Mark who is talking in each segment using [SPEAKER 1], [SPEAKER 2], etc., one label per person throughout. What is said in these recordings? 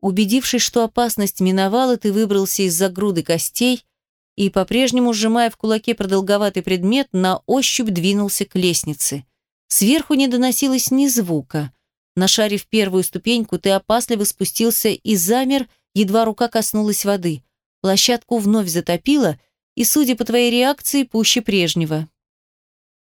[SPEAKER 1] Убедившись, что опасность миновала, ты выбрался из-за груды костей и, по-прежнему сжимая в кулаке продолговатый предмет, на ощупь двинулся к лестнице. Сверху не доносилось ни звука. Нашарив первую ступеньку, ты опасливо спустился и замер, едва рука коснулась воды. Площадку вновь затопило, и, судя по твоей реакции, пуще прежнего.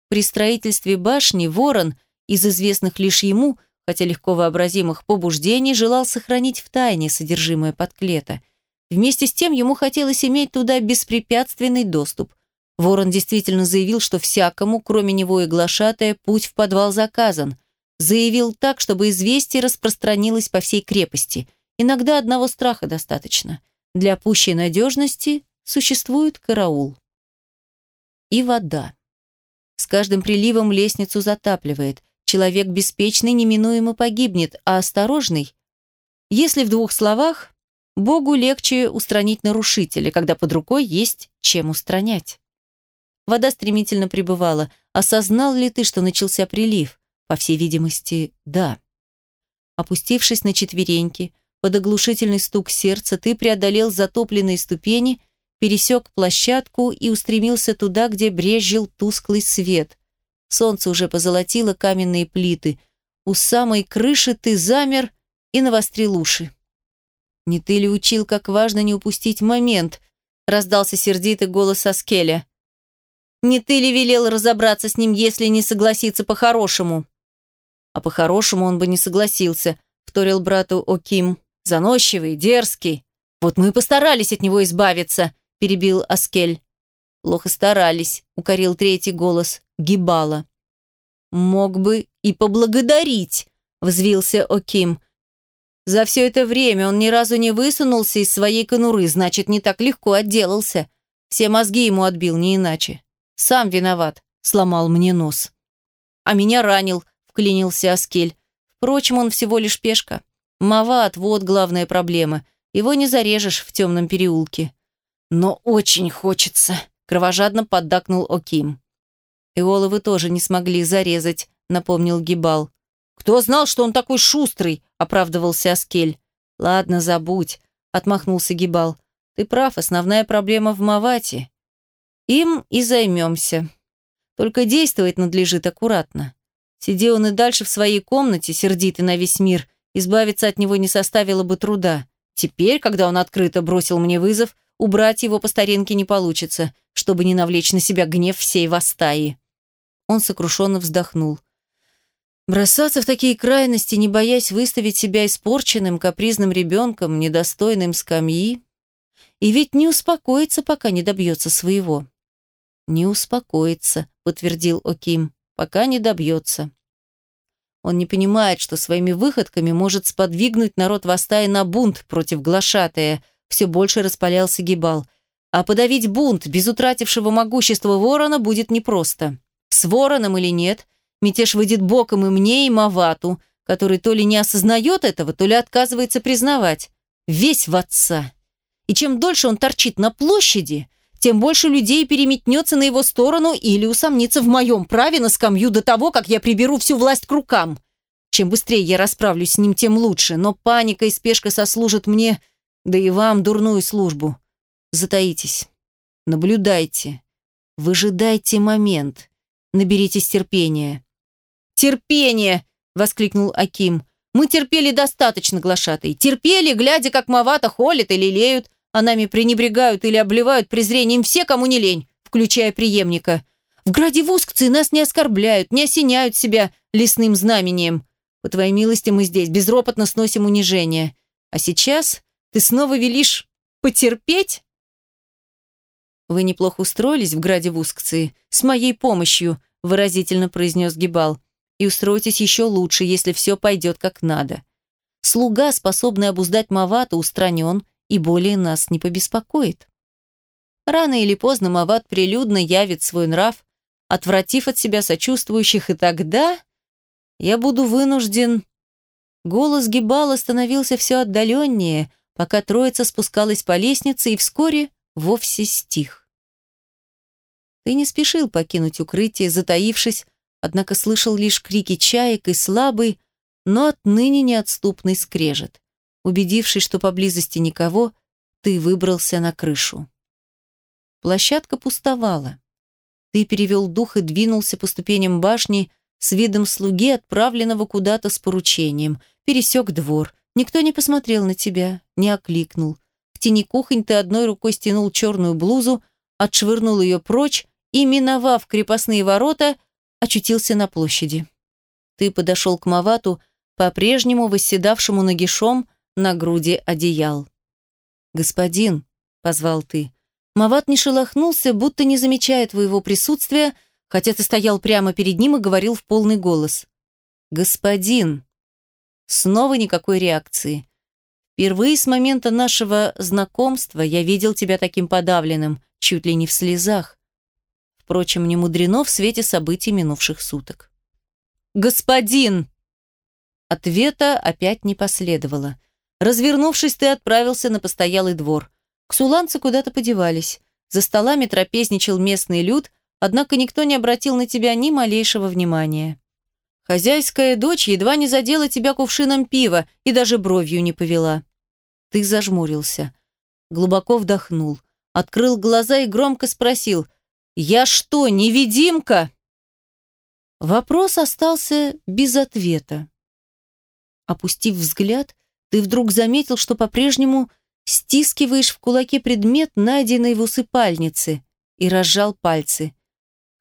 [SPEAKER 1] При строительстве башни Ворон, из известных лишь ему, хотя легко вообразимых побуждений, желал сохранить в тайне содержимое подклета. Вместе с тем ему хотелось иметь туда беспрепятственный доступ. Ворон действительно заявил, что всякому, кроме него и глашатая, путь в подвал заказан. Заявил так, чтобы известие распространилось по всей крепости. Иногда одного страха достаточно. Для пущей надежности существует караул. И вода. С каждым приливом лестницу затапливает. Человек беспечный неминуемо погибнет, а осторожный... Если в двух словах, Богу легче устранить нарушителя, когда под рукой есть чем устранять. Вода стремительно прибывала. Осознал ли ты, что начался прилив? По всей видимости, да. Опустившись на четвереньки, под оглушительный стук сердца, ты преодолел затопленные ступени пересек площадку и устремился туда, где брезжил тусклый свет. Солнце уже позолотило каменные плиты. У самой крыши ты замер и навострил уши. «Не ты ли учил, как важно не упустить момент?» раздался сердитый голос Аскеля. «Не ты ли велел разобраться с ним, если не согласиться по-хорошему?» «А по-хорошему он бы не согласился», вторил брату Оким. «Заносчивый, дерзкий. Вот мы и постарались от него избавиться», – перебил Аскель. «Плохо старались», – укорил третий голос, Гибала. «Мог бы и поблагодарить», – взвился Оким. «За все это время он ни разу не высунулся из своей конуры, значит, не так легко отделался. Все мозги ему отбил, не иначе. Сам виноват, сломал мне нос». «А меня ранил», – вклинился Аскель. «Впрочем, он всего лишь пешка. Мават, вот главная проблема. Его не зарежешь в темном переулке. «Но очень хочется», — кровожадно поддакнул Оким. «Иола вы тоже не смогли зарезать», — напомнил Гибал. «Кто знал, что он такой шустрый?» — оправдывался Аскель. «Ладно, забудь», — отмахнулся Гибал. «Ты прав, основная проблема в Мавате. Им и займемся. Только действовать надлежит аккуратно. Сиди он и дальше в своей комнате, сердитый на весь мир, избавиться от него не составило бы труда. Теперь, когда он открыто бросил мне вызов, Убрать его по старинке не получится, чтобы не навлечь на себя гнев всей Вастаи. Он сокрушенно вздохнул. Бросаться в такие крайности, не боясь выставить себя испорченным, капризным ребенком, недостойным скамьи. И ведь не успокоится, пока не добьется своего. «Не успокоится», — подтвердил Оким, — «пока не добьется». Он не понимает, что своими выходками может сподвигнуть народ Вастаи на бунт против глашатая — все больше распалялся Гибал. А подавить бунт без утратившего могущества ворона будет непросто. С вороном или нет, мятеж выйдет боком и мне, и Мавату, который то ли не осознает этого, то ли отказывается признавать. Весь в отца. И чем дольше он торчит на площади, тем больше людей переметнется на его сторону или усомнится в моем праве на скамью до того, как я приберу всю власть к рукам. Чем быстрее я расправлюсь с ним, тем лучше, но паника и спешка сослужат мне да и вам дурную службу. Затаитесь, наблюдайте, выжидайте момент, наберитесь терпения. «Терпение!» — воскликнул Аким. «Мы терпели достаточно, глашатай. Терпели, глядя, как Мавата холят и лелеют, а нами пренебрегают или обливают презрением все, кому не лень, включая преемника. В граде Вускцы нас не оскорбляют, не осеняют себя лесным знамением. По твоей милости мы здесь безропотно сносим унижение. А сейчас ты снова велишь потерпеть? Вы неплохо устроились в граде Вускции. С моей помощью, выразительно произнес Гибал. И устроитесь еще лучше, если все пойдет как надо. Слуга, способный обуздать Мавата, устранен и более нас не побеспокоит. Рано или поздно Мават прилюдно явит свой нрав, отвратив от себя сочувствующих, и тогда я буду вынужден... Голос Гибала становился все отдаленнее, пока троица спускалась по лестнице и вскоре вовсе стих. Ты не спешил покинуть укрытие, затаившись, однако слышал лишь крики чаек и слабый, но отныне неотступный скрежет. Убедившись, что поблизости никого, ты выбрался на крышу. Площадка пустовала. Ты перевел дух и двинулся по ступеням башни с видом слуги, отправленного куда-то с поручением. Пересек двор. Никто не посмотрел на тебя, не окликнул. Тени кухонь ты одной рукой стянул черную блузу, отшвырнул ее прочь и, миновав крепостные ворота, очутился на площади. Ты подошел к Мавату, по-прежнему восседавшему нагишом на груди одеял. «Господин», — позвал ты, — Мават не шелохнулся, будто не замечая твоего присутствия, хотя ты стоял прямо перед ним и говорил в полный голос. «Господин». Снова никакой реакции. Впервые с момента нашего знакомства я видел тебя таким подавленным, чуть ли не в слезах. Впрочем, не мудрено в свете событий минувших суток. «Господин!» Ответа опять не последовало. Развернувшись, ты отправился на постоялый двор. Ксуланцы куда-то подевались. За столами трапезничал местный люд, однако никто не обратил на тебя ни малейшего внимания. Хозяйская дочь едва не задела тебя кувшином пива и даже бровью не повела. Ты зажмурился. Глубоко вдохнул, открыл глаза и громко спросил «Я что, невидимка?» Вопрос остался без ответа. Опустив взгляд, ты вдруг заметил, что по-прежнему стискиваешь в кулаке предмет, найденный в усыпальнице, и разжал пальцы.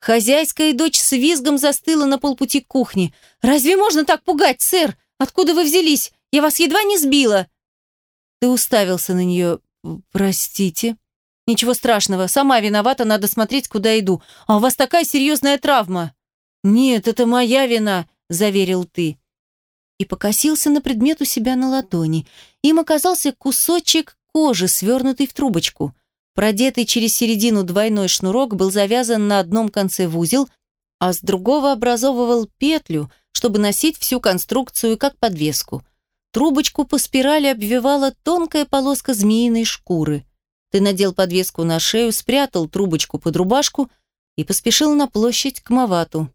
[SPEAKER 1] Хозяйская дочь с визгом застыла на полпути к кухне. «Разве можно так пугать, сэр? Откуда вы взялись? Я вас едва не сбила!» Ты уставился на нее. «Простите». «Ничего страшного, сама виновата, надо смотреть, куда иду. А у вас такая серьезная травма». «Нет, это моя вина», – заверил ты. И покосился на предмет у себя на ладони. Им оказался кусочек кожи, свернутый в трубочку. Продетый через середину двойной шнурок был завязан на одном конце в узел, а с другого образовывал петлю, чтобы носить всю конструкцию как подвеску. Трубочку по спирали обвивала тонкая полоска змеиной шкуры. Ты надел подвеску на шею, спрятал трубочку под рубашку и поспешил на площадь к Мавату.